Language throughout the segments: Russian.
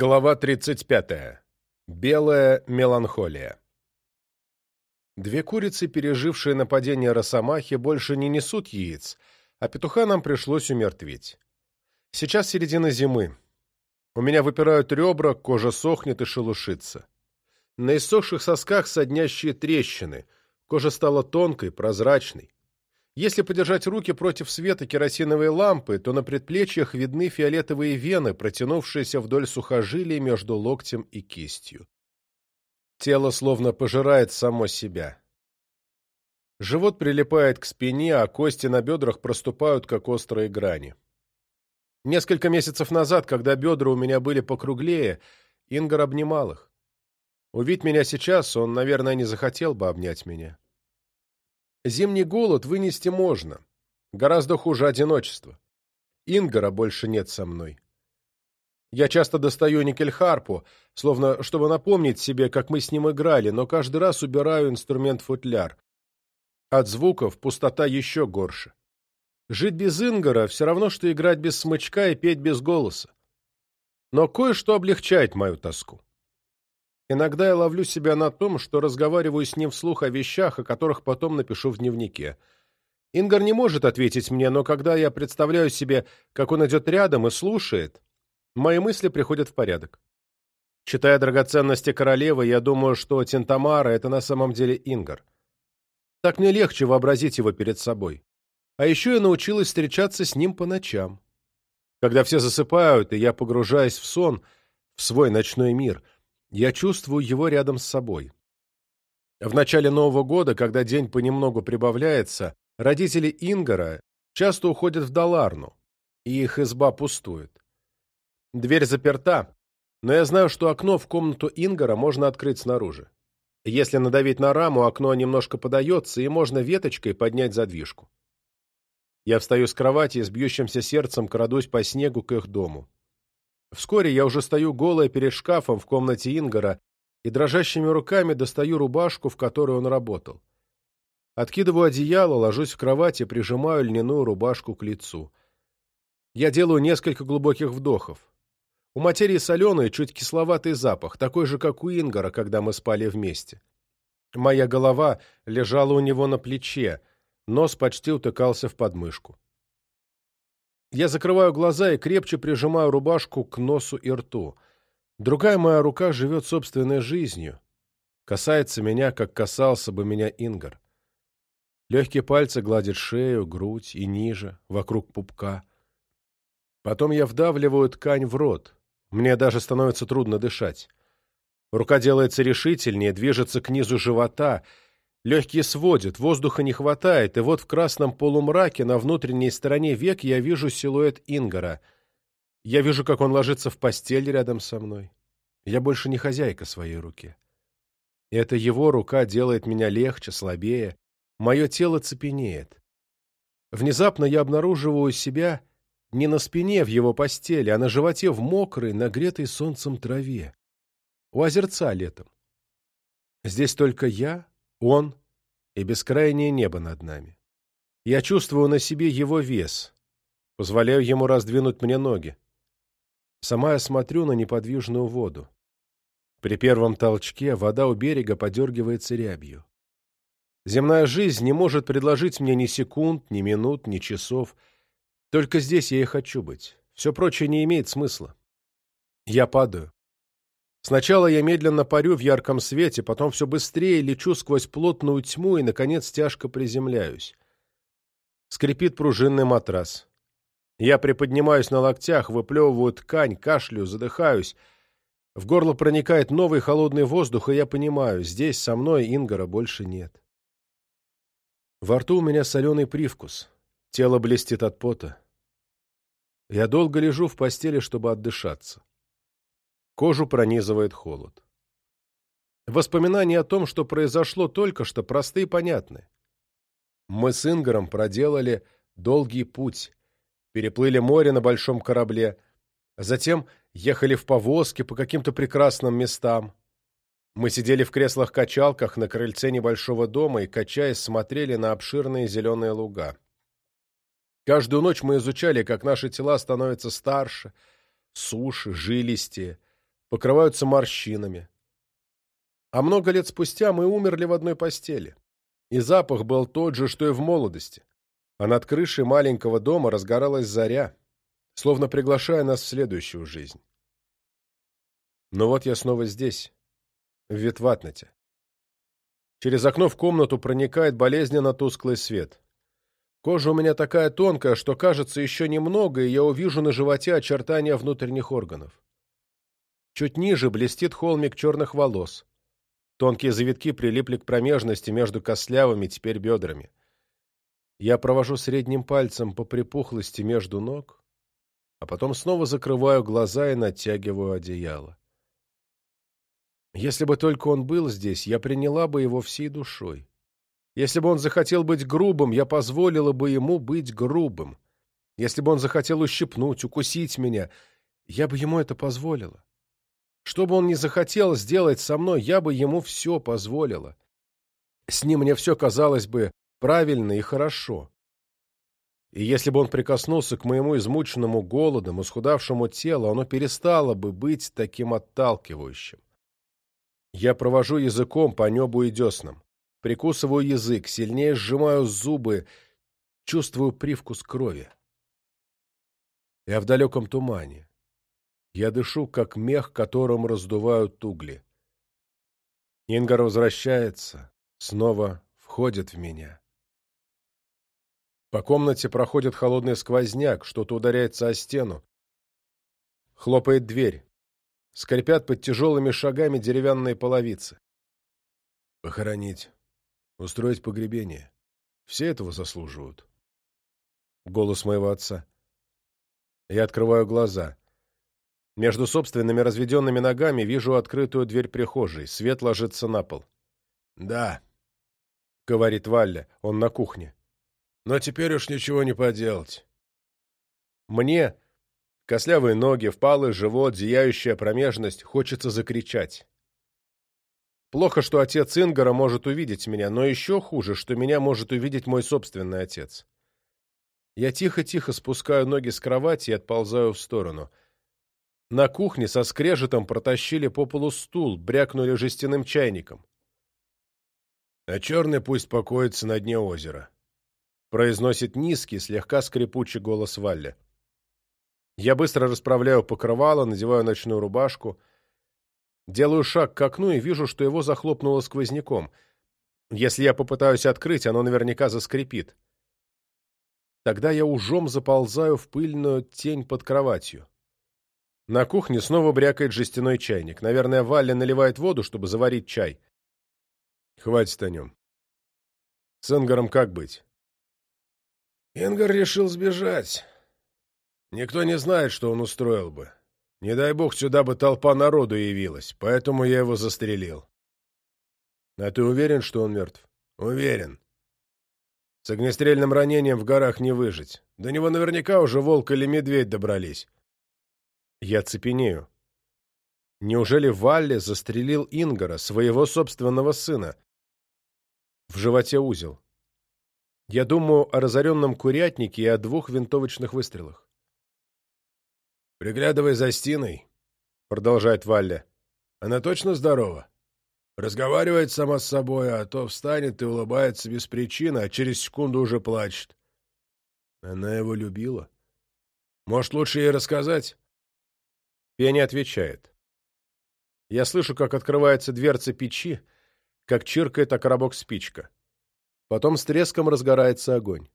Глава 35. Белая меланхолия. Две курицы, пережившие нападение росомахи, больше не несут яиц, а петуха нам пришлось умертвить. Сейчас середина зимы. У меня выпирают ребра, кожа сохнет и шелушится. На иссохших сосках соднящие трещины. Кожа стала тонкой, прозрачной. Если подержать руки против света керосиновой лампы, то на предплечьях видны фиолетовые вены, протянувшиеся вдоль сухожилий между локтем и кистью. Тело словно пожирает само себя. Живот прилипает к спине, а кости на бедрах проступают, как острые грани. Несколько месяцев назад, когда бедра у меня были покруглее, Ингар обнимал их. Увидь меня сейчас, он, наверное, не захотел бы обнять меня. Зимний голод вынести можно, гораздо хуже одиночество. Ингора больше нет со мной. Я часто достаю никельхарпу, словно чтобы напомнить себе, как мы с ним играли, но каждый раз убираю инструмент-футляр. От звуков пустота еще горше. Жить без Ингора все равно, что играть без смычка и петь без голоса. Но кое-что облегчает мою тоску. Иногда я ловлю себя на том, что разговариваю с ним вслух о вещах, о которых потом напишу в дневнике. Ингар не может ответить мне, но когда я представляю себе, как он идет рядом и слушает, мои мысли приходят в порядок. Читая «Драгоценности королевы», я думаю, что Тентамара — это на самом деле Ингар. Так мне легче вообразить его перед собой. А еще я научилась встречаться с ним по ночам. Когда все засыпают, и я погружаюсь в сон, в свой ночной мир — я чувствую его рядом с собой. В начале Нового года, когда день понемногу прибавляется, родители Ингара часто уходят в Даларну, и их изба пустует. Дверь заперта, но я знаю, что окно в комнату Ингара можно открыть снаружи. Если надавить на раму, окно немножко подается, и можно веточкой поднять задвижку. Я встаю с кровати и с бьющимся сердцем крадусь по снегу к их дому. Вскоре я уже стою голая перед шкафом в комнате Ингара и дрожащими руками достаю рубашку, в которой он работал. Откидываю одеяло, ложусь в кровать и прижимаю льняную рубашку к лицу. Я делаю несколько глубоких вдохов. У материи соленый, чуть кисловатый запах, такой же, как у Ингара, когда мы спали вместе. Моя голова лежала у него на плече, нос почти утыкался в подмышку. Я закрываю глаза и крепче прижимаю рубашку к носу и рту. Другая моя рука живет собственной жизнью. Касается меня, как касался бы меня Ингар. Легкие пальцы гладят шею, грудь и ниже, вокруг пупка. Потом я вдавливаю ткань в рот. Мне даже становится трудно дышать. Рука делается решительнее, движется к низу живота — Легкие сводят, воздуха не хватает, и вот в красном полумраке на внутренней стороне век я вижу силуэт Ингара. Я вижу, как он ложится в постель рядом со мной. Я больше не хозяйка своей руки. И это его рука делает меня легче, слабее. Мое тело цепенеет. Внезапно я обнаруживаю себя не на спине в его постели, а на животе в мокрой, нагретой солнцем траве. У озерца летом. Здесь только я, он и бескрайнее небо над нами. Я чувствую на себе его вес, позволяю ему раздвинуть мне ноги. Сама я смотрю на неподвижную воду. При первом толчке вода у берега подергивается рябью. Земная жизнь не может предложить мне ни секунд, ни минут, ни часов. Только здесь я и хочу быть. Все прочее не имеет смысла. Я падаю. Сначала я медленно парю в ярком свете, потом все быстрее лечу сквозь плотную тьму и, наконец, тяжко приземляюсь. Скрипит пружинный матрас. Я приподнимаюсь на локтях, выплевываю ткань, кашлю, задыхаюсь. В горло проникает новый холодный воздух, и я понимаю, здесь со мной Ингора больше нет. Во рту у меня соленый привкус. Тело блестит от пота. Я долго лежу в постели, чтобы отдышаться. Кожу пронизывает холод. Воспоминания о том, что произошло только что, просты и понятны. Мы с Ингором проделали долгий путь, переплыли море на большом корабле, а затем ехали в повозке по каким-то прекрасным местам. Мы сидели в креслах-качалках на крыльце небольшого дома и, качаясь, смотрели на обширные зеленые луга. Каждую ночь мы изучали, как наши тела становятся старше, суше, жилистее, покрываются морщинами. А много лет спустя мы умерли в одной постели. И запах был тот же, что и в молодости. А над крышей маленького дома разгоралась заря, словно приглашая нас в следующую жизнь. Но вот я снова здесь, в Ветватнате. Через окно в комнату проникает болезненно тусклый свет. Кожа у меня такая тонкая, что, кажется, еще немного, и я увижу на животе очертания внутренних органов. Чуть ниже блестит холмик черных волос. Тонкие завитки прилипли к промежности между костлявыми теперь бедрами. Я провожу средним пальцем по припухлости между ног, а потом снова закрываю глаза и натягиваю одеяло. Если бы только он был здесь, я приняла бы его всей душой. Если бы он захотел быть грубым, я позволила бы ему быть грубым. Если бы он захотел ущипнуть, укусить меня, я бы ему это позволила. Что бы он ни захотел сделать со мной, я бы ему все позволила. С ним мне все казалось бы правильно и хорошо. И если бы он прикоснулся к моему измученному голодом, исхудавшему телу, оно перестало бы быть таким отталкивающим. Я провожу языком по небу и деснам, прикусываю язык, сильнее сжимаю зубы, чувствую привкус крови. Я в далеком тумане. Я дышу, как мех, которым раздувают угли. Инга возвращается, снова входит в меня. По комнате проходит холодный сквозняк, что-то ударяется о стену. Хлопает дверь. Скрипят под тяжелыми шагами деревянные половицы. Похоронить. Устроить погребение. Все этого заслуживают. Голос моего отца. Я открываю глаза. Между собственными разведенными ногами вижу открытую дверь прихожей. Свет ложится на пол. «Да», — говорит Валля, он на кухне. «Но теперь уж ничего не поделать». Мне, кослявые ноги, впалый живот, зияющая промежность, хочется закричать. Плохо, что отец Ингара может увидеть меня, но еще хуже, что меня может увидеть мой собственный отец. Я тихо-тихо спускаю ноги с кровати и отползаю в сторону — на кухне со скрежетом протащили по полу стул, брякнули жестяным чайником. «А черный пусть покоится на дне озера», — произносит низкий, слегка скрипучий голос Валли. Я быстро расправляю покрывало, надеваю ночную рубашку. Делаю шаг к окну и вижу, что его захлопнуло сквозняком. Если я попытаюсь открыть, оно наверняка заскрипит. Тогда я ужом заползаю в пыльную тень под кроватью. На кухне снова брякает жестяной чайник. Наверное, Валя наливает воду, чтобы заварить чай. Хватит о нем. С Ингаром как быть? Ингар решил сбежать. Никто не знает, что он устроил бы. Не дай бог, сюда бы толпа народу явилась, поэтому я его застрелил. А ты уверен, что он мертв? Уверен. С огнестрельным ранением в горах не выжить. До него наверняка уже волк или медведь добрались. Я цепенею. Неужели Валли застрелил Ингара своего собственного сына? В животе узел. Я думаю о разоренном курятнике и о двух винтовочных выстрелах. «Приглядывай за Стиной», — продолжает Валли. «Она точно здорова? Разговаривает сама с собой, а то встанет и улыбается без причины, а через секунду уже плачет. Она его любила. Может, лучше ей рассказать?» Я не отвечает. Я слышу, как открывается дверца печи, как чиркает о коробок спичка. Потом с треском разгорается огонь.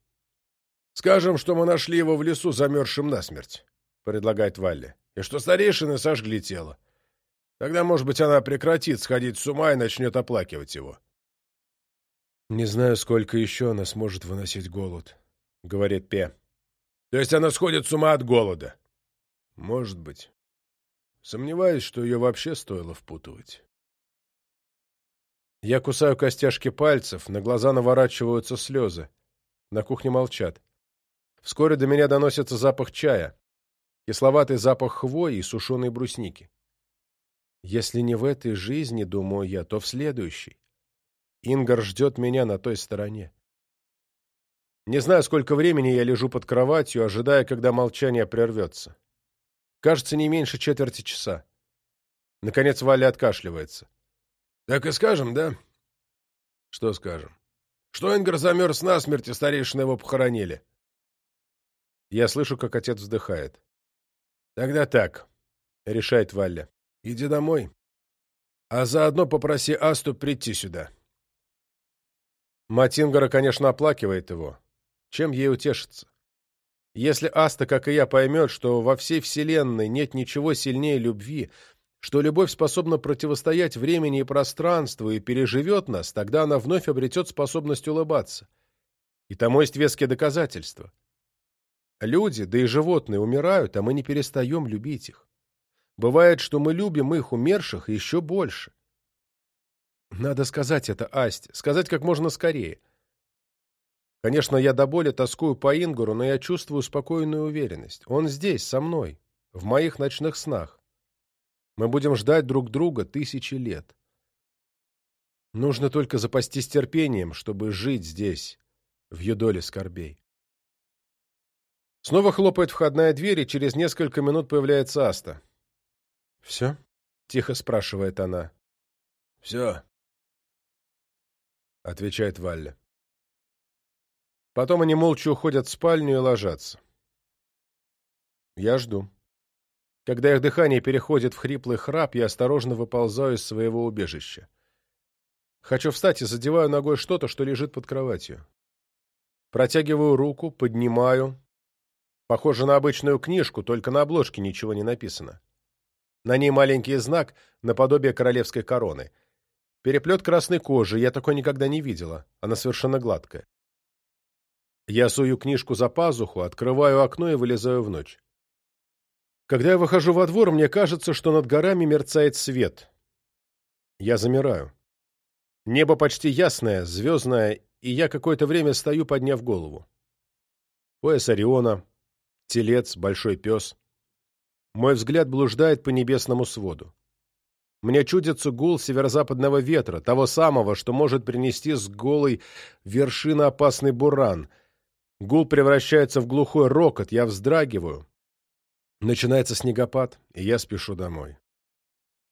«Скажем, что мы нашли его в лесу, замерзшим насмерть», — предлагает Валли, «и что старейшины сожгли тело. Тогда, может быть, она прекратит сходить с ума и начнет оплакивать его». «Не знаю, сколько еще она сможет выносить голод», — говорит Пе. «То есть она сходит с ума от голода?» «Может быть». Сомневаюсь, что ее вообще стоило впутывать. Я кусаю костяшки пальцев, на глаза наворачиваются слезы. На кухне молчат. Вскоре до меня доносится запах чая, кисловатый запах хвои и сушеной брусники. Если не в этой жизни, думаю я, то в следующей. Ингар ждет меня на той стороне. Не знаю, сколько времени я лежу под кроватью, ожидая, когда молчание прервется кажется, не меньше четверти часа. Наконец Валя откашливается. «Так и скажем, да?» «Что скажем?» «Что Энгер замерз насмерть, и старейшины его похоронили». Я слышу, как отец вздыхает. «Тогда так», — решает Валя. «Иди домой, а заодно попроси Асту прийти сюда». Матингера, конечно, оплакивает его. Чем ей утешиться? Если Аста, как и я, поймет, что во всей Вселенной нет ничего сильнее любви, что любовь способна противостоять времени и пространству и переживет нас, тогда она вновь обретет способность улыбаться. И тому есть веские доказательства. Люди, да и животные, умирают, а мы не перестаем любить их. Бывает, что мы любим их, умерших, еще больше. Надо сказать это Асте, сказать как можно скорее — Конечно, я до боли тоскую по Ингуру, но я чувствую спокойную уверенность. Он здесь, со мной, в моих ночных снах. Мы будем ждать друг друга тысячи лет. Нужно только запастись терпением, чтобы жить здесь, в юдоле скорбей. Снова хлопает входная дверь, и через несколько минут появляется Аста. «Все?» — тихо спрашивает она. «Все», — отвечает Валли. Потом они молча уходят в спальню и ложатся. Я жду. Когда их дыхание переходит в хриплый храп, я осторожно выползаю из своего убежища. Хочу встать и задеваю ногой что-то, что лежит под кроватью. Протягиваю руку, поднимаю. Похоже на обычную книжку, только на обложке ничего не написано. На ней маленький знак, наподобие королевской короны. Переплет красной кожи, я такой никогда не видела, она совершенно гладкая. Я сую книжку за пазуху, открываю окно и вылезаю в ночь. Когда я выхожу во двор, мне кажется, что над горами мерцает свет. Я замираю. Небо почти ясное, звездное, и я какое-то время стою, подняв голову. Пояс Ориона, телец, большой пес. Мой взгляд блуждает по небесному своду. Мне чудится гул северо-западного ветра, того самого, что может принести с голой вершины опасный буран — Гул превращается в глухой рокот, я вздрагиваю. Начинается снегопад, и я спешу домой.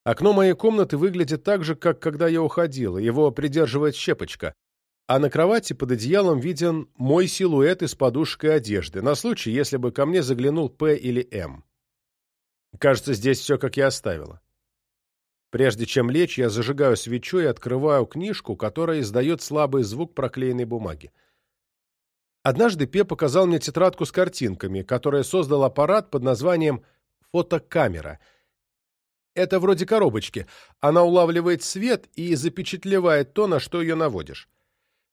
Окно моей комнаты выглядит так же, как когда я уходил. его придерживает щепочка, а на кровати под одеялом виден мой силуэт из подушки одежды, на случай, если бы ко мне заглянул П или М. Кажется, здесь все, как я оставила. Прежде чем лечь, я зажигаю свечу и открываю книжку, которая издает слабый звук проклеенной бумаги. Однажды Пе показал мне тетрадку с картинками, которая создал аппарат под названием «фотокамера». Это вроде коробочки. Она улавливает свет и запечатлевает то, на что ее наводишь.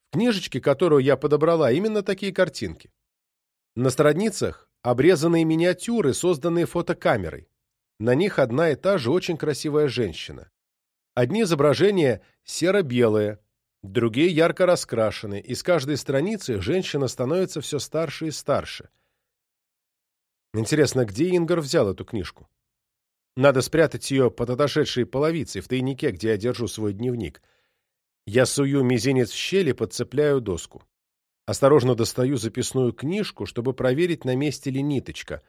В книжечке, которую я подобрала, именно такие картинки. На страницах обрезанные миниатюры, созданные фотокамерой. На них одна и та же очень красивая женщина. Одни изображения серо-белые, Другие ярко раскрашены, и с каждой страницы женщина становится все старше и старше. Интересно, где Ингар взял эту книжку? Надо спрятать ее под отошедшей половицей в тайнике, где я держу свой дневник. Я сую мизинец в щели, подцепляю доску. Осторожно достаю записную книжку, чтобы проверить, на месте ли ниточка.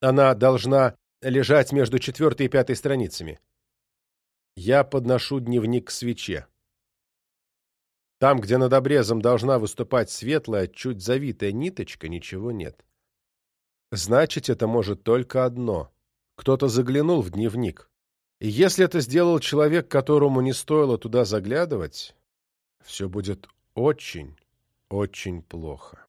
Она должна лежать между четвертой и пятой страницами. Я подношу дневник к свече. Там, где над обрезом должна выступать светлая, чуть завитая ниточка, ничего нет. Значит, это может только одно. Кто-то заглянул в дневник. И если это сделал человек, которому не стоило туда заглядывать, все будет очень, очень плохо.